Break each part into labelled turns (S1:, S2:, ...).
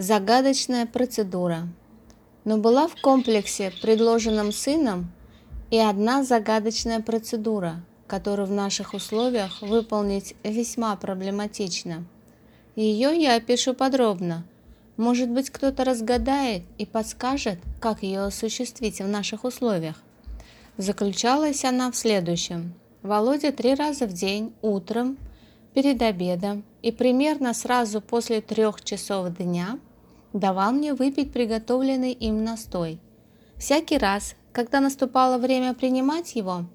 S1: Загадочная процедура. Но была в комплексе, предложенном сыном, и одна загадочная процедура, которую в наших условиях выполнить весьма проблематично. Ее я опишу подробно. Может быть, кто-то разгадает и подскажет, как ее осуществить в наших условиях. Заключалась она в следующем. Володя три раза в день, утром, перед обедом и примерно сразу после трех часов дня давал мне выпить приготовленный им настой. Всякий раз, когда наступало время принимать его,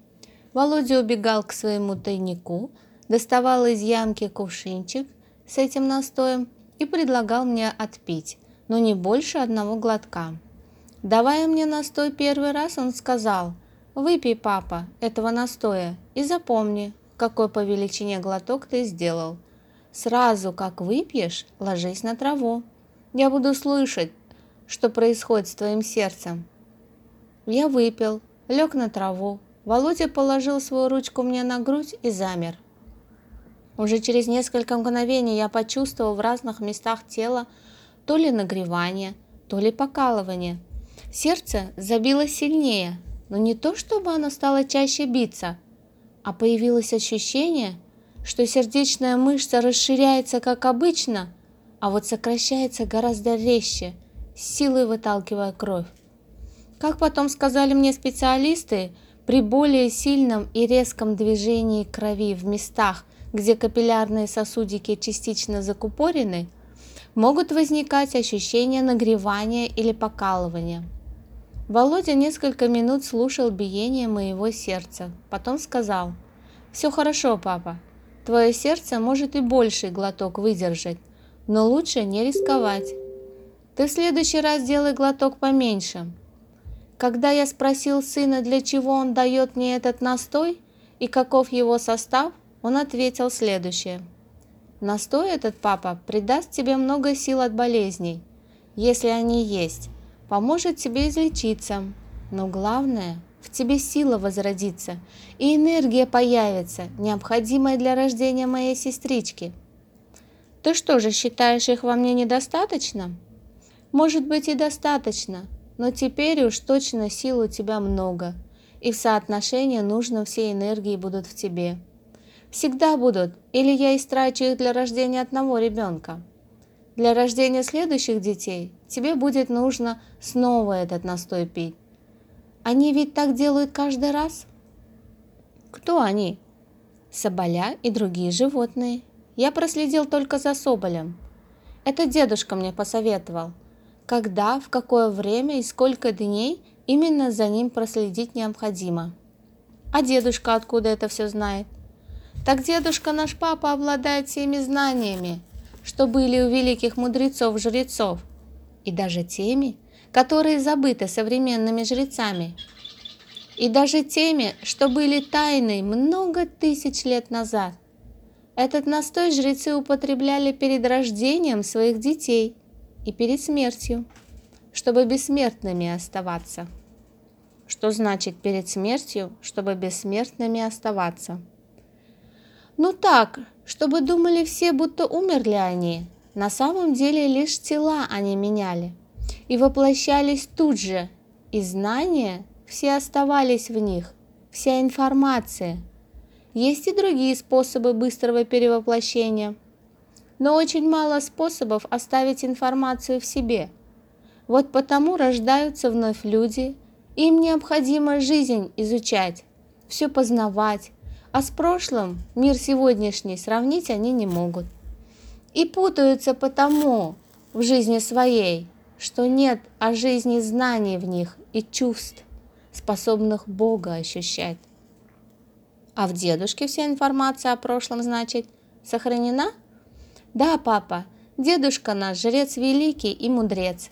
S1: Володя убегал к своему тайнику, доставал из ямки кувшинчик с этим настоем и предлагал мне отпить, но не больше одного глотка. Давая мне настой первый раз, он сказал, «Выпей, папа, этого настоя и запомни, какой по величине глоток ты сделал. Сразу, как выпьешь, ложись на траву. Я буду слышать, что происходит с твоим сердцем. Я выпил, лег на траву. Володя положил свою ручку мне на грудь и замер. Уже через несколько мгновений я почувствовал в разных местах тела то ли нагревание, то ли покалывание. Сердце забилось сильнее, но не то, чтобы оно стало чаще биться, а появилось ощущение, что сердечная мышца расширяется как обычно – а вот сокращается гораздо резче, силой выталкивая кровь. Как потом сказали мне специалисты, при более сильном и резком движении крови в местах, где капиллярные сосудики частично закупорены, могут возникать ощущения нагревания или покалывания. Володя несколько минут слушал биение моего сердца, потом сказал, «Все хорошо, папа, твое сердце может и больший глоток выдержать, но лучше не рисковать. Ты в следующий раз делай глоток поменьше. Когда я спросил сына, для чего он дает мне этот настой и каков его состав, он ответил следующее. Настой этот, папа, придаст тебе много сил от болезней, если они есть, поможет тебе излечиться. Но главное, в тебе сила возродится, и энергия появится, необходимая для рождения моей сестрички – ты что же считаешь их во мне недостаточно? Может быть и достаточно, но теперь уж точно сил у тебя много, и в соотношении нужно все энергии будут в тебе. Всегда будут, или я истрачу их для рождения одного ребенка. Для рождения следующих детей тебе будет нужно снова этот настой пить. Они ведь так делают каждый раз? Кто они? Соболя и другие животные. Я проследил только за Соболем. Это дедушка мне посоветовал. Когда, в какое время и сколько дней именно за ним проследить необходимо. А дедушка откуда это все знает? Так дедушка наш папа обладает всеми знаниями, что были у великих мудрецов-жрецов, и даже теми, которые забыты современными жрецами, и даже теми, что были тайной много тысяч лет назад. Этот настой жрецы употребляли перед рождением своих детей и перед смертью, чтобы бессмертными оставаться. Что значит перед смертью, чтобы бессмертными оставаться? Ну так, чтобы думали все, будто умерли они. На самом деле лишь тела они меняли и воплощались тут же, и знания все оставались в них, вся информация – есть и другие способы быстрого перевоплощения, но очень мало способов оставить информацию в себе. Вот потому рождаются вновь люди, им необходимо жизнь изучать, все познавать, а с прошлым мир сегодняшний сравнить они не могут. И путаются потому в жизни своей, что нет о жизни знаний в них и чувств, способных Бога ощущать. А в дедушке вся информация о прошлом, значит, сохранена? Да, папа, дедушка наш жрец великий и мудрец.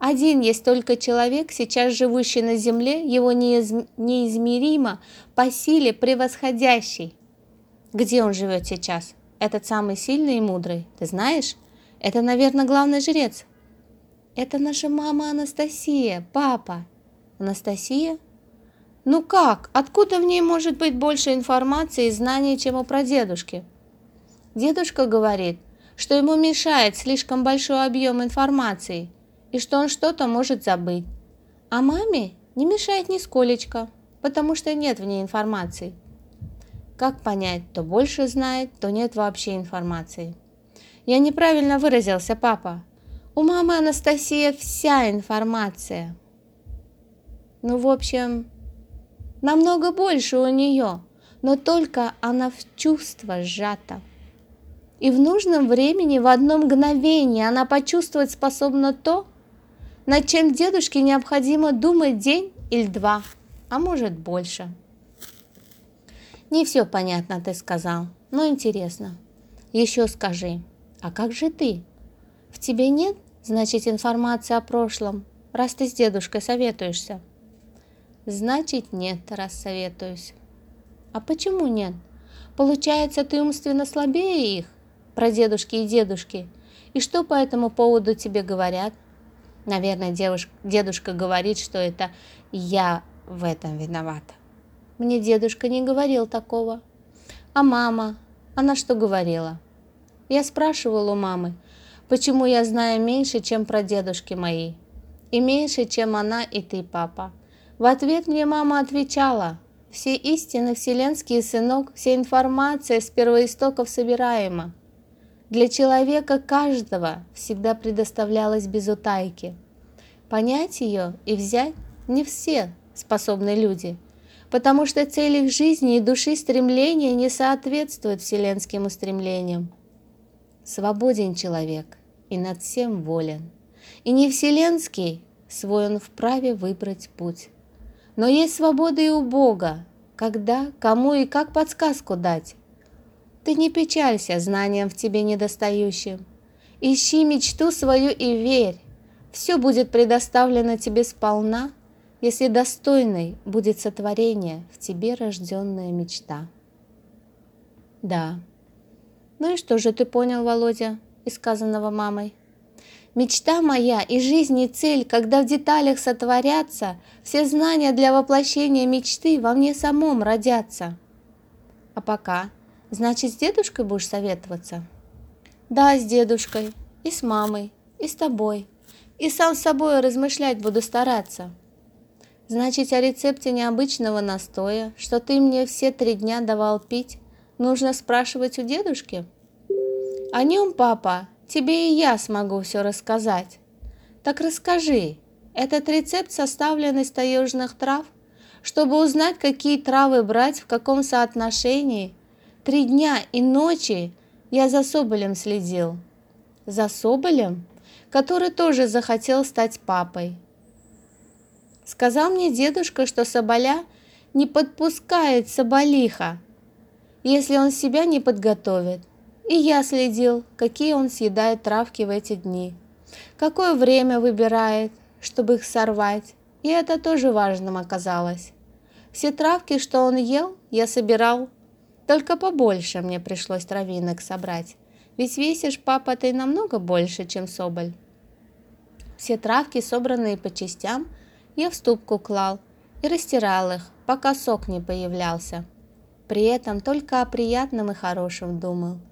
S1: Один есть только человек, сейчас живущий на земле, его неиз... неизмеримо по силе превосходящий. Где он живет сейчас? Этот самый сильный и мудрый, ты знаешь? Это, наверное, главный жрец. Это наша мама Анастасия, папа. Анастасия? Ну как? Откуда в ней может быть больше информации и знаний, чем у прадедушки? Дедушка говорит, что ему мешает слишком большой объем информации и что он что-то может забыть. А маме не мешает нисколечко, потому что нет в ней информации. Как понять, то больше знает, то нет вообще информации. Я неправильно выразился, папа. У мамы Анастасия вся информация. Ну, в общем, намного больше у нее, но только она в чувство сжата. И в нужном времени, в одно мгновение, она почувствовать способна то, над чем дедушке необходимо думать день или два, а может больше. Не все понятно ты сказал, но интересно. Еще скажи, а как же ты? В тебе нет, значит, информации о прошлом, раз ты с дедушкой советуешься? Значит, нет, раз советуюсь. А почему нет? Получается, ты умственно слабее их, про дедушки и дедушки. И что по этому поводу тебе говорят? Наверное, девушка, дедушка говорит, что это я в этом виновата. Мне дедушка не говорил такого. А мама, она что говорила? Я спрашивала у мамы, почему я знаю меньше, чем про дедушки мои, и меньше, чем она и ты, папа. В ответ мне мама отвечала, все истины вселенские, сынок, вся информация с первоистоков собираема. Для человека каждого всегда предоставлялась без утайки. Понять ее и взять не все способны люди, потому что цель их жизни и души стремления не соответствует вселенским устремлениям. Свободен человек и над всем волен, и не вселенский свой он вправе выбрать путь. Но есть свобода и у Бога, когда, кому и как подсказку дать. Ты не печалься знанием в тебе недостающим. Ищи мечту свою и верь. Все будет предоставлено тебе сполна, если достойной будет сотворение в тебе рожденная мечта. Да. Ну и что же ты понял, Володя, из сказанного мамой? Мечта моя и жизнь и цель, когда в деталях сотворятся, все знания для воплощения мечты во мне самом родятся. А пока, значит, с дедушкой будешь советоваться? Да, с дедушкой, и с мамой, и с тобой. И сам с собой размышлять буду стараться. Значит, о рецепте необычного настоя, что ты мне все три дня давал пить, нужно спрашивать у дедушки? О нем, папа, Тебе и я смогу все рассказать. Так расскажи, этот рецепт составлен из таежных трав, чтобы узнать, какие травы брать, в каком соотношении. Три дня и ночи я за Соболем следил. За Соболем, который тоже захотел стать папой. Сказал мне дедушка, что Соболя не подпускает Соболиха, если он себя не подготовит. И я следил, какие он съедает травки в эти дни, какое время выбирает, чтобы их сорвать, и это тоже важным оказалось. Все травки, что он ел, я собирал, только побольше мне пришлось травинок собрать, ведь весишь, папа, ты намного больше, чем соболь. Все травки, собранные по частям, я в ступку клал и растирал их, пока сок не появлялся. При этом только о приятном и хорошем думал –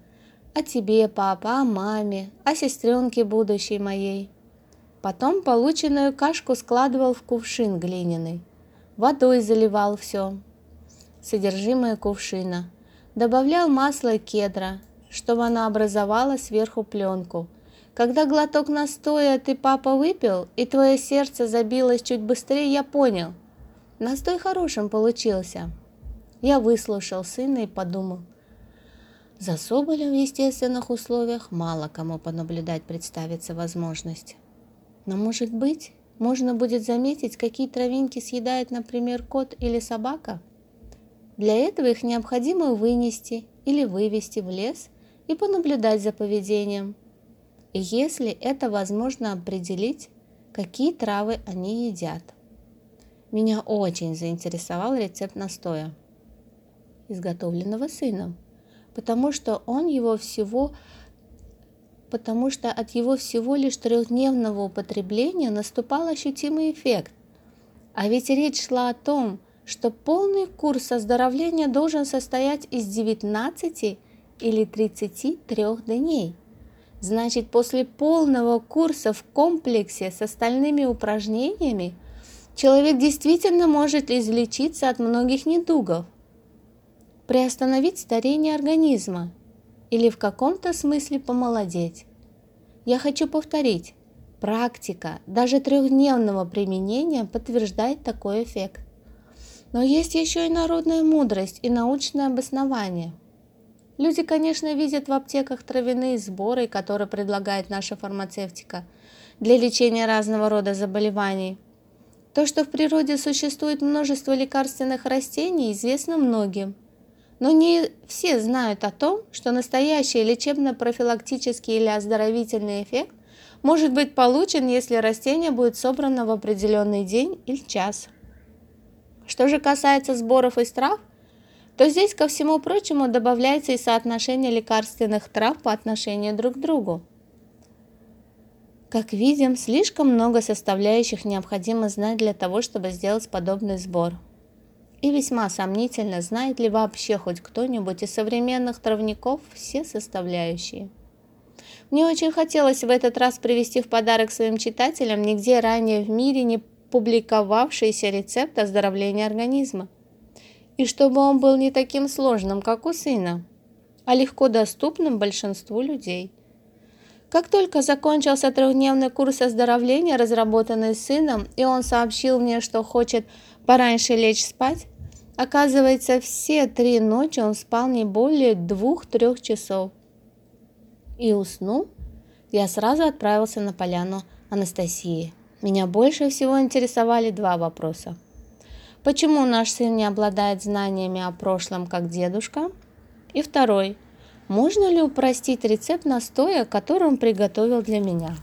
S1: о тебе, папа, о маме, о сестренке будущей моей. Потом полученную кашку складывал в кувшин глиняный, водой заливал все, содержимое кувшина, добавлял масло кедра, чтобы она образовала сверху пленку. Когда глоток настоя ты, папа, выпил, и твое сердце забилось чуть быстрее, я понял. Настой хорошим получился. Я выслушал сына и подумал, за Соболем в естественных условиях мало кому понаблюдать представится возможность. Но, может быть, можно будет заметить, какие травинки съедает, например, кот или собака? Для этого их необходимо вынести или вывести в лес и понаблюдать за поведением. И если это возможно определить, какие травы они едят. Меня очень заинтересовал рецепт настоя, изготовленного сыном потому что он его всего потому что от его всего лишь трехдневного употребления наступал ощутимый эффект. А ведь речь шла о том, что полный курс оздоровления должен состоять из 19 или 33 дней. Значит, после полного курса в комплексе с остальными упражнениями человек действительно может излечиться от многих недугов, приостановить старение организма или в каком-то смысле помолодеть. Я хочу повторить, практика даже трехдневного применения подтверждает такой эффект. Но есть еще и народная мудрость и научное обоснование. Люди, конечно, видят в аптеках травяные сборы, которые предлагает наша фармацевтика для лечения разного рода заболеваний. То, что в природе существует множество лекарственных растений, известно многим. Но не все знают о том, что настоящий лечебно-профилактический или оздоровительный эффект может быть получен, если растение будет собрано в определенный день или час. Что же касается сборов из трав, то здесь ко всему прочему добавляется и соотношение лекарственных трав по отношению друг к другу. Как видим, слишком много составляющих необходимо знать для того, чтобы сделать подобный сбор. И весьма сомнительно, знает ли вообще хоть кто-нибудь из современных травников все составляющие. Мне очень хотелось в этот раз привести в подарок своим читателям нигде ранее в мире не публиковавшийся рецепт оздоровления организма. И чтобы он был не таким сложным, как у сына, а легко доступным большинству людей. Как только закончился трехдневный курс оздоровления, разработанный сыном, и он сообщил мне, что хочет пораньше лечь спать, оказывается, все три ночи он спал не более двух-трех часов. И уснул, я сразу отправился на поляну Анастасии. Меня больше всего интересовали два вопроса. Почему наш сын не обладает знаниями о прошлом, как дедушка? И второй. Можно ли упростить рецепт настоя, который он приготовил для меня?